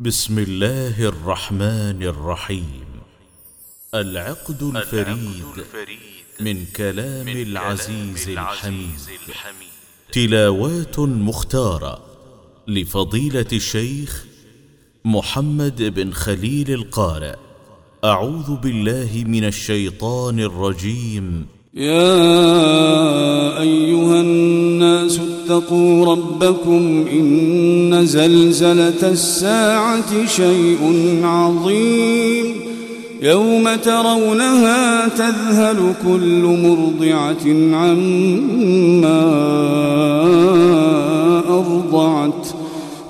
بسم الله الرحمن الرحيم. العقد الفريد من كلام العزيز الحميد. تلاوات مختارة لفضيلة الشيخ محمد بن خليل القارئ. أعوذ بالله من الشيطان الرجيم. يا أيها الناس اتقوا ربكم إن زلزلة الساعة شيء عظيم يوم ترونها تذهل كل مرضعة عما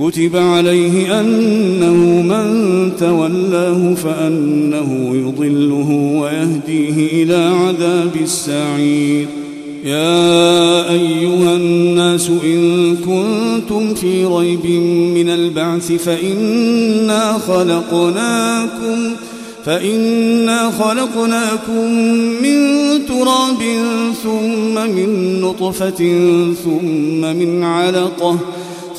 كتب عليه أنه من تولاه فأنه يضله ويهديه إلى عذاب السعير. يا أيها الناس إن كنتم في ريب من البعث فإنا خلقناكم فإنا خلقناكم من تراب ثم من نطفة ثم من علقة ثم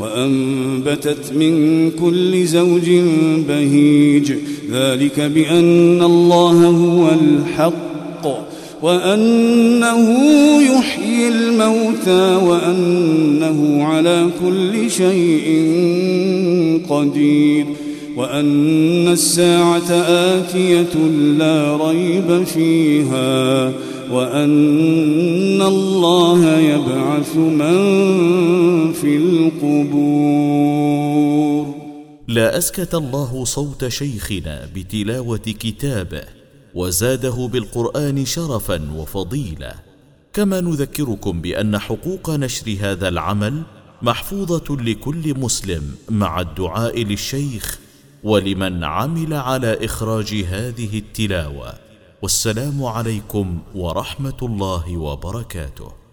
وأنبتت من كل زوج بهيج. ذلك بأن الله هو الحق وأنه يحيي الموتى وأنه على كل شيء قدير. وأن الساعة آتية لا ريب فيها وأن الله يبعث من في القبور. لا أسكت الله صوت شيخنا بتلاوة كتابه وزاده بالقرآن شرفا وفضيلة كما نذكركم بأن حقوق نشر هذا العمل محفوظة لكل مسلم مع الدعاء للشيخ ولمن عمل على إخراج هذه التلاوة. والسلام عليكم ورحمة الله وبركاته.